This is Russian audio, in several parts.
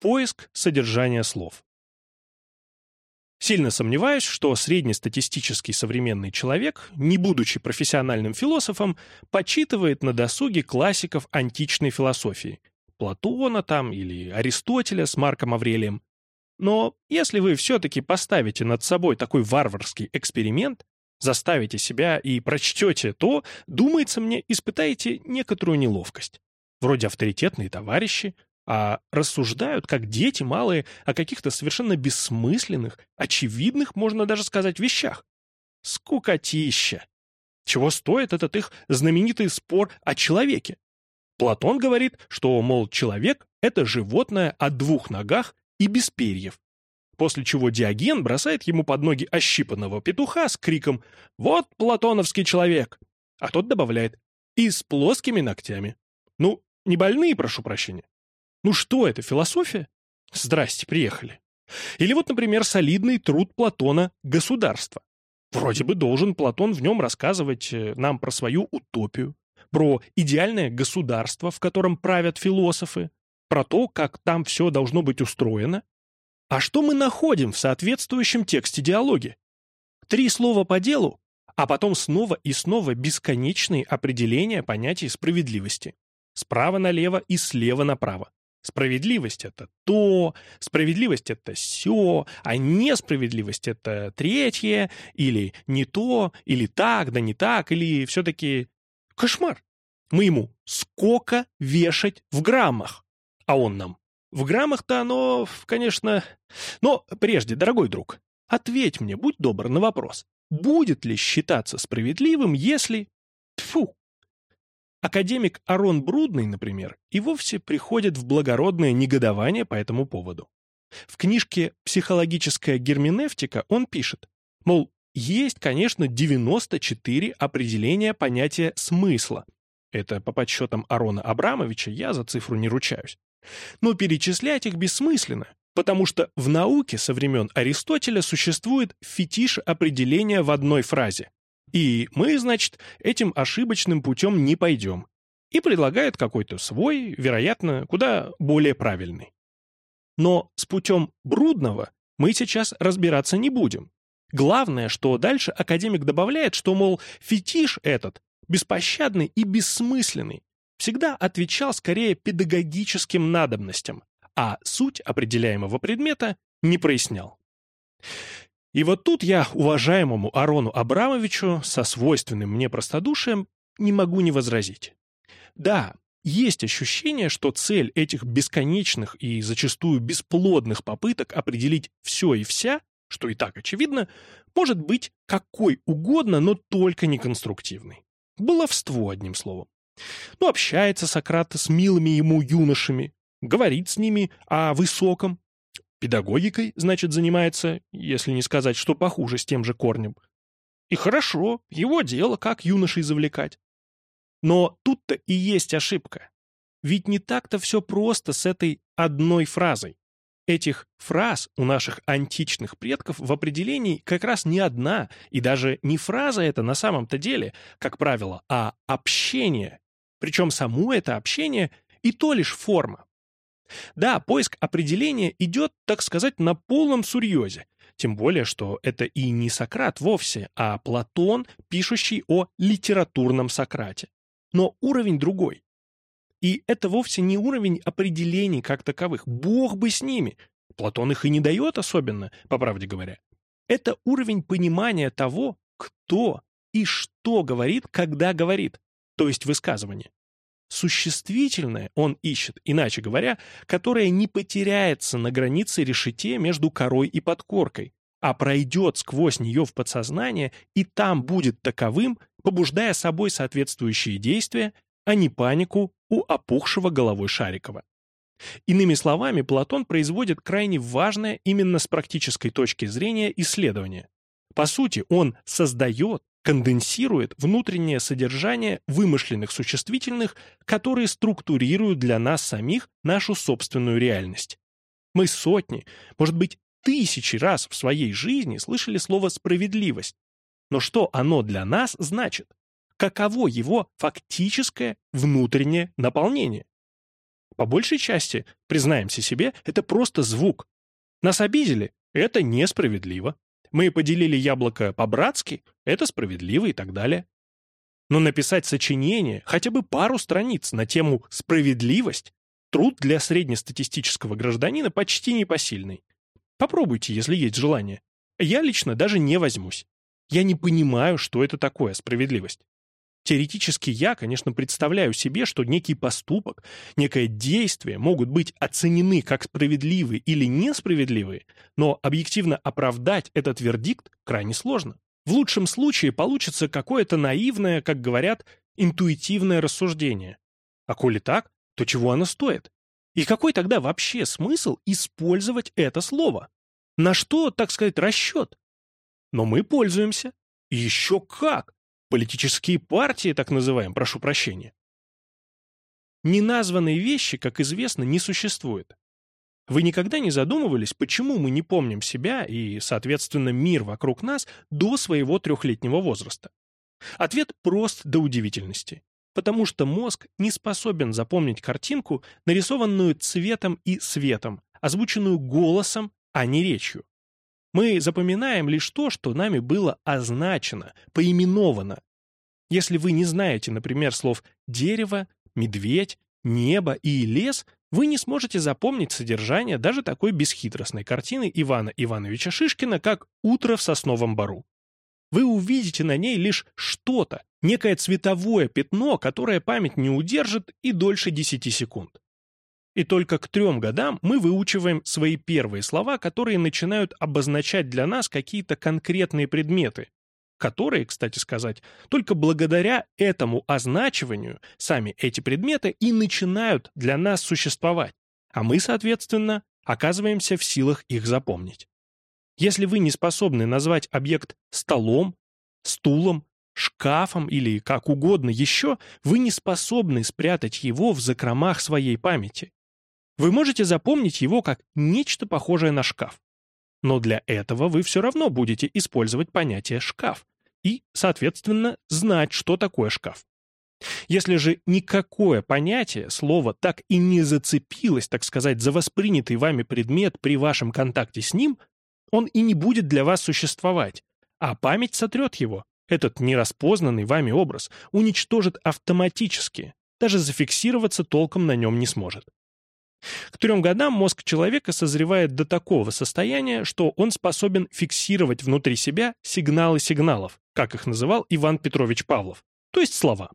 Поиск содержания слов. Сильно сомневаюсь, что среднестатистический современный человек, не будучи профессиональным философом, почитывает на досуге классиков античной философии, Платона там или Аристотеля с Марком Аврелием. Но если вы все-таки поставите над собой такой варварский эксперимент, заставите себя и прочтете, то, думается мне, испытаете некоторую неловкость. Вроде авторитетные товарищи, а рассуждают, как дети малые, о каких-то совершенно бессмысленных, очевидных, можно даже сказать, вещах. Скукотища! Чего стоит этот их знаменитый спор о человеке? Платон говорит, что, мол, человек — это животное о двух ногах и без перьев. После чего Диоген бросает ему под ноги ощипанного петуха с криком «Вот платоновский человек!» А тот добавляет «И с плоскими ногтями». Ну, не больные, прошу прощения. Ну что это, философия? Здрасте, приехали. Или вот, например, солидный труд Платона «Государство». Вроде бы должен Платон в нем рассказывать э, нам про свою утопию, про идеальное государство, в котором правят философы, про то, как там все должно быть устроено. А что мы находим в соответствующем тексте диалоги? Три слова по делу, а потом снова и снова бесконечные определения понятий справедливости. Справа налево и слева направо. Справедливость — это то, справедливость — это все, а несправедливость — это третье, или не то, или так, да не так, или все-таки кошмар. Мы ему сколько вешать в граммах, а он нам. В граммах-то оно, конечно... Но прежде, дорогой друг, ответь мне, будь добр, на вопрос. Будет ли считаться справедливым, если... Тфу, Академик Арон Брудный, например, и вовсе приходит в благородное негодование по этому поводу. В книжке «Психологическая герменевтика» он пишет, мол, есть, конечно, 94 определения понятия смысла. Это по подсчетам Арона Абрамовича, я за цифру не ручаюсь. Но перечислять их бессмысленно, потому что в науке со времен Аристотеля существует фетиш определения в одной фразе. И мы, значит, этим ошибочным путем не пойдем. И предлагает какой-то свой, вероятно, куда более правильный. Но с путем Брудного мы сейчас разбираться не будем. Главное, что дальше академик добавляет, что, мол, фетиш этот, беспощадный и бессмысленный, всегда отвечал скорее педагогическим надобностям, а суть определяемого предмета не прояснял. И вот тут я уважаемому Арону Абрамовичу со свойственным мне простодушием не могу не возразить. Да, есть ощущение, что цель этих бесконечных и зачастую бесплодных попыток определить все и вся, что и так очевидно, может быть какой угодно, но только не конструктивной. Баловство, одним словом. Ну, общается Сократ с милыми ему юношами, говорит с ними о высоком, Педагогикой, значит, занимается, если не сказать, что похуже с тем же корнем. И хорошо, его дело, как юношей завлекать. Но тут-то и есть ошибка. Ведь не так-то все просто с этой одной фразой. Этих фраз у наших античных предков в определении как раз не одна, и даже не фраза это на самом-то деле, как правило, а общение. Причем само это общение и то лишь форма. Да, поиск определения идет, так сказать, на полном сурьезе. Тем более, что это и не Сократ вовсе, а Платон, пишущий о литературном Сократе. Но уровень другой. И это вовсе не уровень определений как таковых. Бог бы с ними. Платон их и не дает особенно, по правде говоря. Это уровень понимания того, кто и что говорит, когда говорит, то есть высказывание. Существительное он ищет, иначе говоря, которое не потеряется на границе решете между корой и подкоркой, а пройдет сквозь нее в подсознание и там будет таковым, побуждая собой соответствующие действия, а не панику у опухшего головой Шарикова. Иными словами, Платон производит крайне важное именно с практической точки зрения исследование. По сути, он создает конденсирует внутреннее содержание вымышленных существительных, которые структурируют для нас самих нашу собственную реальность. Мы сотни, может быть, тысячи раз в своей жизни слышали слово «справедливость». Но что оно для нас значит? Каково его фактическое внутреннее наполнение? по большей части, признаемся себе, это просто звук. Нас обидели — это несправедливо. Мы поделили яблоко по-братски — это справедливо и так далее. Но написать сочинение, хотя бы пару страниц на тему «справедливость» — труд для среднестатистического гражданина почти непосильный. Попробуйте, если есть желание. Я лично даже не возьмусь. Я не понимаю, что это такое справедливость. Теоретически я, конечно, представляю себе, что некий поступок, некое действие могут быть оценены как справедливые или несправедливые, но объективно оправдать этот вердикт крайне сложно. В лучшем случае получится какое-то наивное, как говорят, интуитивное рассуждение. А коли так, то чего оно стоит? И какой тогда вообще смысл использовать это слово? На что, так сказать, расчет? Но мы пользуемся. Еще как! Политические партии, так называем, прошу прощения. Неназванные вещи, как известно, не существует. Вы никогда не задумывались, почему мы не помним себя и, соответственно, мир вокруг нас до своего трехлетнего возраста? Ответ прост до удивительности. Потому что мозг не способен запомнить картинку, нарисованную цветом и светом, озвученную голосом, а не речью. Мы запоминаем лишь то, что нами было означено, поименовано. Если вы не знаете, например, слов «дерево», «медведь», «небо» и «лес», вы не сможете запомнить содержание даже такой бесхитростной картины Ивана Ивановича Шишкина, как «Утро в сосновом бару». Вы увидите на ней лишь что-то, некое цветовое пятно, которое память не удержит и дольше 10 секунд. И только к трем годам мы выучиваем свои первые слова, которые начинают обозначать для нас какие-то конкретные предметы, которые, кстати сказать, только благодаря этому означиванию сами эти предметы и начинают для нас существовать, а мы, соответственно, оказываемся в силах их запомнить. Если вы не способны назвать объект столом, стулом, шкафом или как угодно еще, вы не способны спрятать его в закромах своей памяти. Вы можете запомнить его как нечто похожее на шкаф. Но для этого вы все равно будете использовать понятие «шкаф» и, соответственно, знать, что такое шкаф. Если же никакое понятие, слово так и не зацепилось, так сказать, за воспринятый вами предмет при вашем контакте с ним, он и не будет для вас существовать, а память сотрет его. Этот нераспознанный вами образ уничтожит автоматически, даже зафиксироваться толком на нем не сможет. К трем годам мозг человека созревает до такого состояния, что он способен фиксировать внутри себя сигналы сигналов, как их называл Иван Петрович Павлов, то есть слова.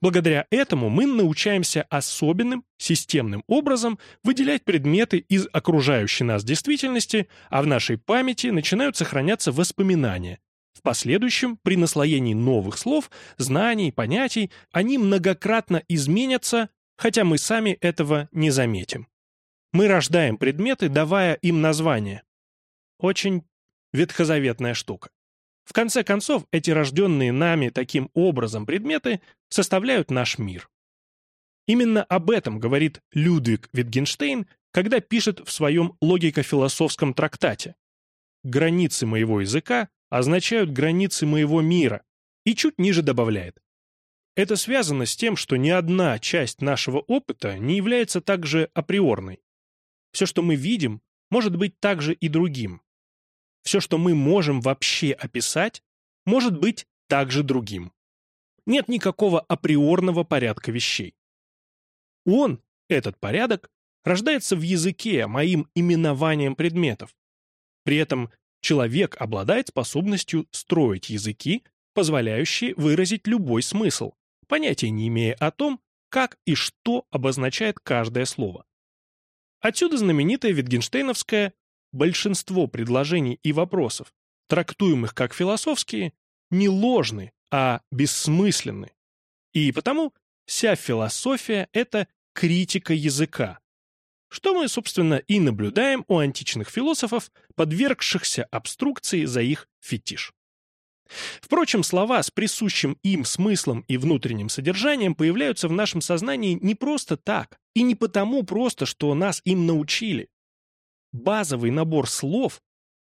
Благодаря этому мы научаемся особенным, системным образом выделять предметы из окружающей нас действительности, а в нашей памяти начинают сохраняться воспоминания. В последующем, при наслоении новых слов, знаний, понятий, они многократно изменятся хотя мы сами этого не заметим. Мы рождаем предметы, давая им название. Очень ветхозаветная штука. В конце концов, эти рожденные нами таким образом предметы составляют наш мир. Именно об этом говорит Людвиг Витгенштейн, когда пишет в своем логико-философском трактате. «Границы моего языка означают границы моего мира», и чуть ниже добавляет. Это связано с тем, что ни одна часть нашего опыта не является также априорной. Все, что мы видим, может быть также и другим. Все, что мы можем вообще описать, может быть также другим. Нет никакого априорного порядка вещей. Он, этот порядок, рождается в языке, моим именованием предметов. При этом человек обладает способностью строить языки, позволяющие выразить любой смысл, понятия не имея о том, как и что обозначает каждое слово. Отсюда знаменитое Витгенштейновское «большинство предложений и вопросов, трактуемых как философские, не ложны, а бессмысленны. И потому вся философия — это критика языка, что мы, собственно, и наблюдаем у античных философов, подвергшихся обструкции за их фетиш. Впрочем, слова с присущим им смыслом и внутренним содержанием появляются в нашем сознании не просто так, и не потому просто, что нас им научили. Базовый набор слов,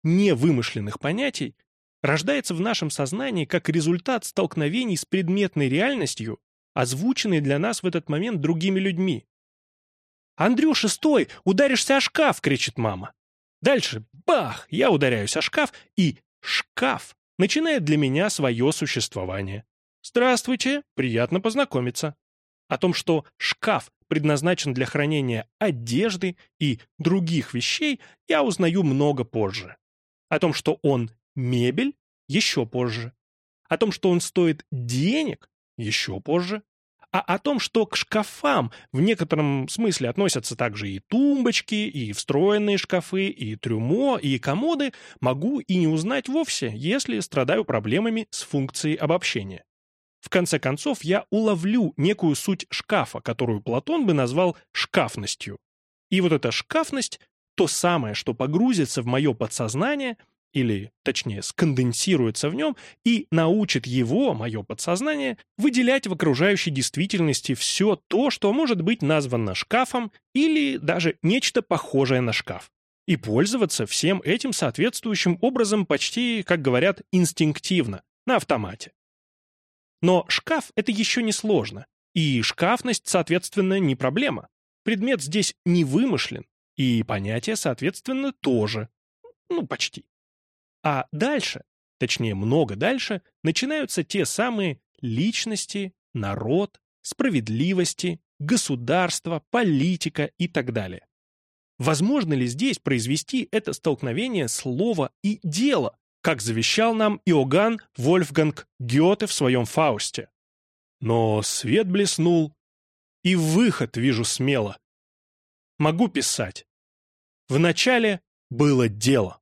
невымышленных понятий, рождается в нашем сознании как результат столкновений с предметной реальностью, озвученной для нас в этот момент другими людьми. «Андрюша, стой! Ударишься о шкаф!» — кричит мама. Дальше — бах! Я ударяюсь о шкаф, и шкаф начинает для меня свое существование. Здравствуйте, приятно познакомиться. О том, что шкаф предназначен для хранения одежды и других вещей, я узнаю много позже. О том, что он мебель, еще позже. О том, что он стоит денег, еще позже а о том, что к шкафам в некотором смысле относятся также и тумбочки, и встроенные шкафы, и трюмо, и комоды, могу и не узнать вовсе, если страдаю проблемами с функцией обобщения. В конце концов, я уловлю некую суть шкафа, которую Платон бы назвал шкафностью. И вот эта шкафность — то самое, что погрузится в мое подсознание — или, точнее, сконденсируется в нем и научит его, мое подсознание, выделять в окружающей действительности все то, что может быть названо шкафом или даже нечто похожее на шкаф. И пользоваться всем этим соответствующим образом почти, как говорят, инстинктивно, на автомате. Но шкаф — это еще не сложно, и шкафность, соответственно, не проблема. Предмет здесь не вымышлен, и понятие, соответственно, тоже. Ну, почти. А дальше, точнее много дальше, начинаются те самые личности, народ, справедливости, государство, политика и так далее. Возможно ли здесь произвести это столкновение слова и дела, как завещал нам Иоганн Вольфганг Гёте в своем Фаусте? Но свет блеснул, и выход вижу смело. Могу писать. Вначале было дело.